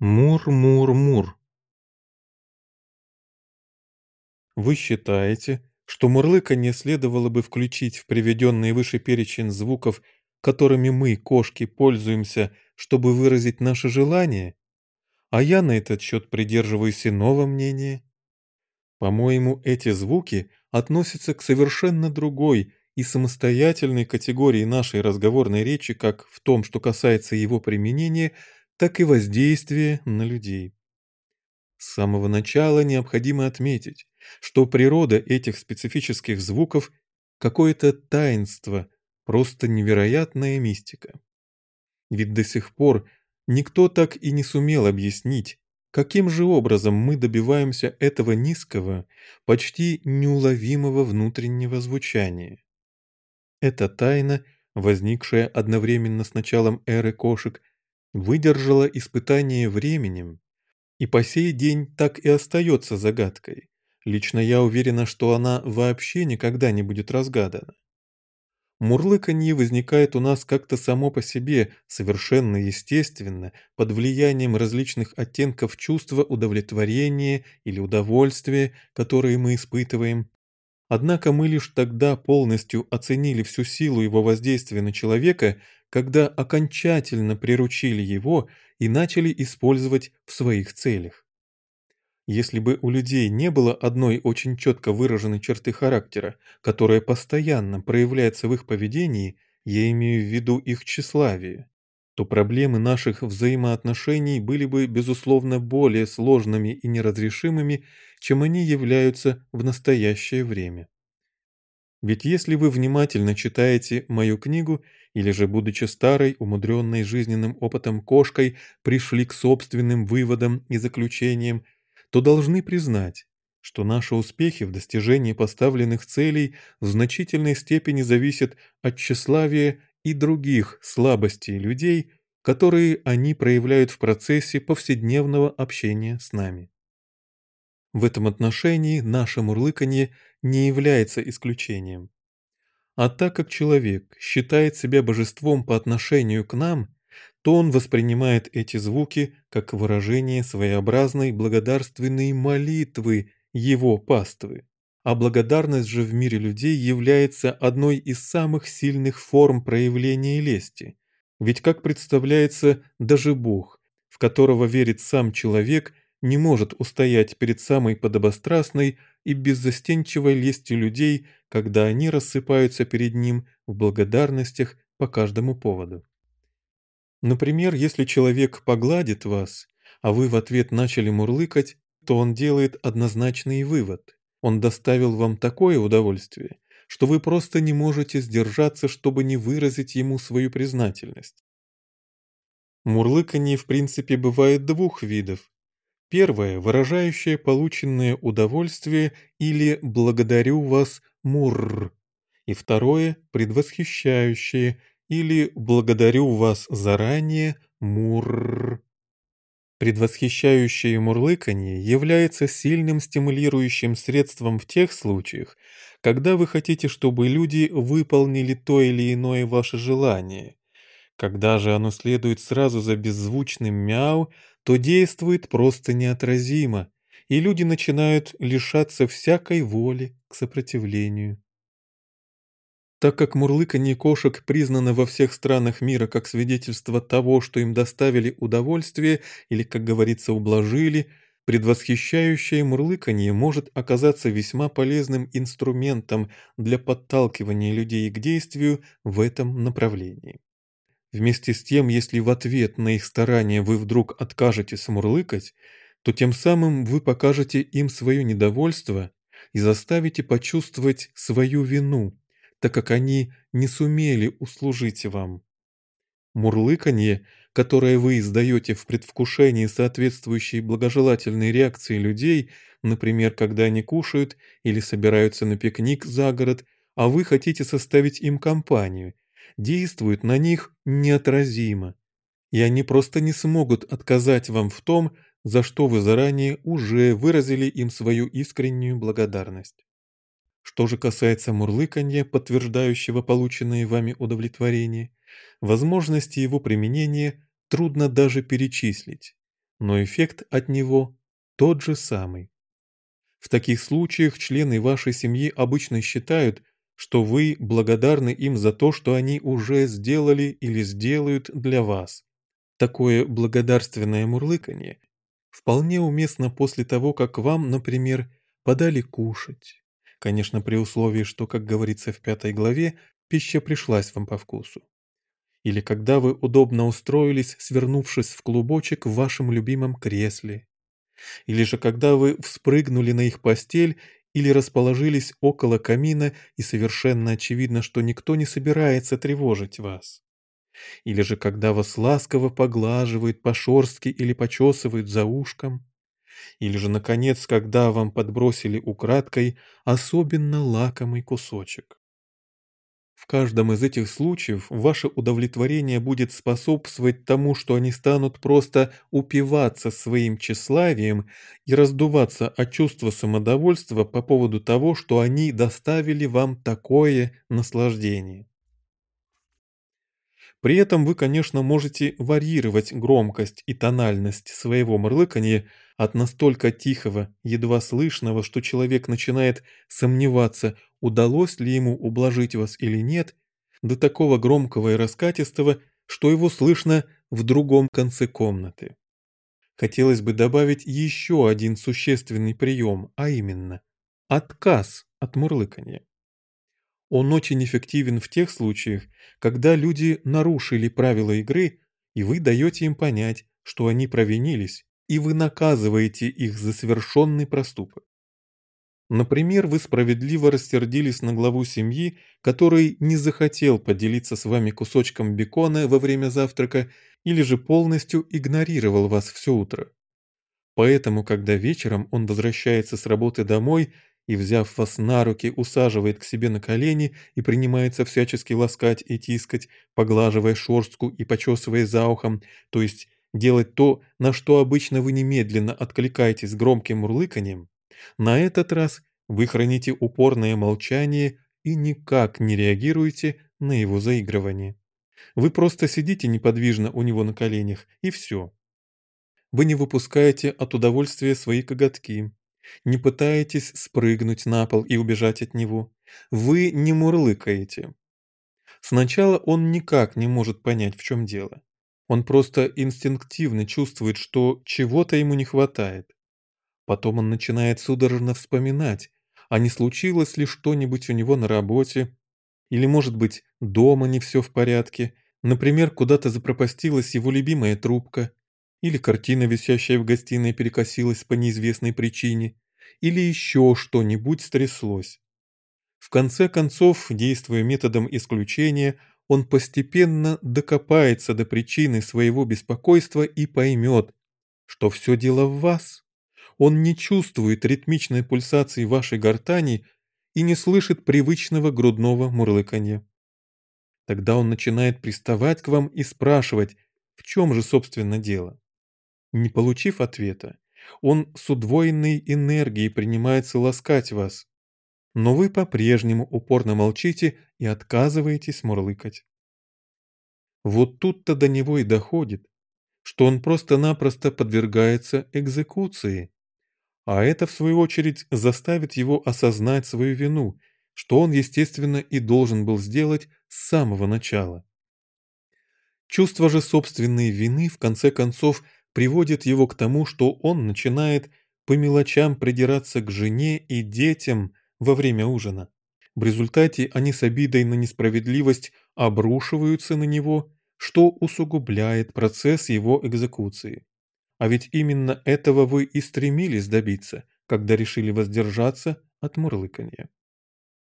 Мур-мур-мур. Вы считаете, что мурлыканье следовало бы включить в приведенный выше перечень звуков, которыми мы, кошки, пользуемся, чтобы выразить наше желание? А я на этот счет придерживаюсь иного мнения. По-моему, эти звуки относятся к совершенно другой и самостоятельной категории нашей разговорной речи как в том, что касается его применения – так и воздействие на людей. С самого начала необходимо отметить, что природа этих специфических звуков – какое-то таинство, просто невероятная мистика. Ведь до сих пор никто так и не сумел объяснить, каким же образом мы добиваемся этого низкого, почти неуловимого внутреннего звучания. Эта тайна, возникшая одновременно с началом эры кошек выдержала испытание временем и по сей день так и остается загадкой. Лично я уверена, что она вообще никогда не будет разгадана. Мурлыканье возникает у нас как-то само по себе, совершенно естественно, под влиянием различных оттенков чувства удовлетворения или удовольствия, которые мы испытываем. Однако мы лишь тогда полностью оценили всю силу его воздействия на человека, когда окончательно приручили его и начали использовать в своих целях. Если бы у людей не было одной очень четко выраженной черты характера, которая постоянно проявляется в их поведении, я имею в виду их тщеславие, то проблемы наших взаимоотношений были бы, безусловно, более сложными и неразрешимыми, чем они являются в настоящее время. Ведь если вы внимательно читаете мою книгу, или же, будучи старой, умудренной жизненным опытом кошкой, пришли к собственным выводам и заключениям, то должны признать, что наши успехи в достижении поставленных целей в значительной степени зависят от тщеславия и других слабостей людей, которые они проявляют в процессе повседневного общения с нами. В этом отношении наше мурлыканье не является исключением. А так как человек считает себя божеством по отношению к нам, то он воспринимает эти звуки как выражение своеобразной благодарственной молитвы его паствы. А благодарность же в мире людей является одной из самых сильных форм проявления лести. Ведь, как представляется, даже Бог, в которого верит сам человек – не может устоять перед самой подобострастной и беззастенчивой лестью людей, когда они рассыпаются перед ним в благодарностях по каждому поводу. Например, если человек погладит вас, а вы в ответ начали мурлыкать, то он делает однозначный вывод. Он доставил вам такое удовольствие, что вы просто не можете сдержаться, чтобы не выразить ему свою признательность. Мурлыканье в принципе бывает двух видов Первое, выражающее полученное удовольствие или «благодарю вас, мурр». И второе, предвосхищающее или «благодарю вас заранее, мурр». Предвосхищающее мурлыканье является сильным стимулирующим средством в тех случаях, когда вы хотите, чтобы люди выполнили то или иное ваше желание. Когда же оно следует сразу за беззвучным мяу, то действует просто неотразимо, и люди начинают лишаться всякой воли к сопротивлению. Так как мурлыканье кошек признано во всех странах мира как свидетельство того, что им доставили удовольствие или, как говорится, ублажили, предвосхищающее мурлыканье может оказаться весьма полезным инструментом для подталкивания людей к действию в этом направлении. Вместе с тем, если в ответ на их старания вы вдруг откажетесь мурлыкать, то тем самым вы покажете им свое недовольство и заставите почувствовать свою вину, так как они не сумели услужить вам. Мурлыканье, которое вы издаете в предвкушении соответствующей благожелательной реакции людей, например, когда они кушают или собираются на пикник за город, а вы хотите составить им компанию – действует на них неотразимо, и они просто не смогут отказать вам в том, за что вы заранее уже выразили им свою искреннюю благодарность. Что же касается мурлыканья, подтверждающего полученное вами удовлетворение, возможности его применения трудно даже перечислить. но эффект от него тот же самый. В таких случаях члены вашей семьи обычно считают, что вы благодарны им за то, что они уже сделали или сделают для вас. Такое благодарственное мурлыканье вполне уместно после того, как вам, например, подали кушать. Конечно, при условии, что, как говорится в пятой главе, пища пришлась вам по вкусу. Или когда вы удобно устроились, свернувшись в клубочек в вашем любимом кресле. Или же когда вы вспрыгнули на их постель или расположились около камина и совершенно очевидно, что никто не собирается тревожить вас. Или же когда вас ласково поглаживают по шорстке или почесывают за ушком. Или же, наконец, когда вам подбросили украдкой особенно лакомый кусочек. В каждом из этих случаев ваше удовлетворение будет способствовать тому, что они станут просто упиваться своим тщеславием и раздуваться от чувства самодовольства по поводу того, что они доставили вам такое наслаждение. При этом вы, конечно, можете варьировать громкость и тональность своего мурлыканья от настолько тихого, едва слышного, что человек начинает сомневаться, удалось ли ему ублажить вас или нет, до такого громкого и раскатистого, что его слышно в другом конце комнаты. Хотелось бы добавить еще один существенный прием, а именно отказ от мурлыканья. Он очень эффективен в тех случаях, когда люди нарушили правила игры, и вы даете им понять, что они провинились, и вы наказываете их за совершенный проступок. Например, вы справедливо рассердились на главу семьи, который не захотел поделиться с вами кусочком бекона во время завтрака или же полностью игнорировал вас все утро. Поэтому, когда вечером он возвращается с работы домой и, взяв вас на руки, усаживает к себе на колени и принимается всячески ласкать и тискать, поглаживая шорстку и почесывая за ухом, то есть делать то, на что обычно вы немедленно откликаетесь громким мурлыканьем, на этот раз вы храните упорное молчание и никак не реагируете на его заигрывание. Вы просто сидите неподвижно у него на коленях, и все. Вы не выпускаете от удовольствия свои коготки, не пытаетесь спрыгнуть на пол и убежать от него. Вы не мурлыкаете. Сначала он никак не может понять, в чем дело. Он просто инстинктивно чувствует, что чего-то ему не хватает. Потом он начинает судорожно вспоминать, а не случилось ли что-нибудь у него на работе, или, может быть, дома не все в порядке, например, куда-то запропастилась его любимая трубка, или картина, висящая в гостиной, перекосилась по неизвестной причине, или еще что-нибудь стряслось. В конце концов, действуя методом исключения, он постепенно докопается до причины своего беспокойства и поймет, что все дело в вас. Он не чувствует ритмичной пульсации вашей гортани и не слышит привычного грудного мурлыканья. Тогда он начинает приставать к вам и спрашивать, в чем же, собственно, дело. Не получив ответа, он с удвоенной энергией принимается ласкать вас. Но вы по-прежнему упорно молчите и отказываетесь мурлыкать. Вот тут-то до него и доходит, что он просто-напросто подвергается экзекуции. А это, в свою очередь, заставит его осознать свою вину, что он, естественно, и должен был сделать с самого начала. Чувство же собственной вины, в конце концов, приводит его к тому, что он начинает по мелочам придираться к жене и детям во время ужина. В результате они с обидой на несправедливость обрушиваются на него, что усугубляет процесс его экзекуции. А ведь именно этого вы и стремились добиться, когда решили воздержаться от мурлыканья.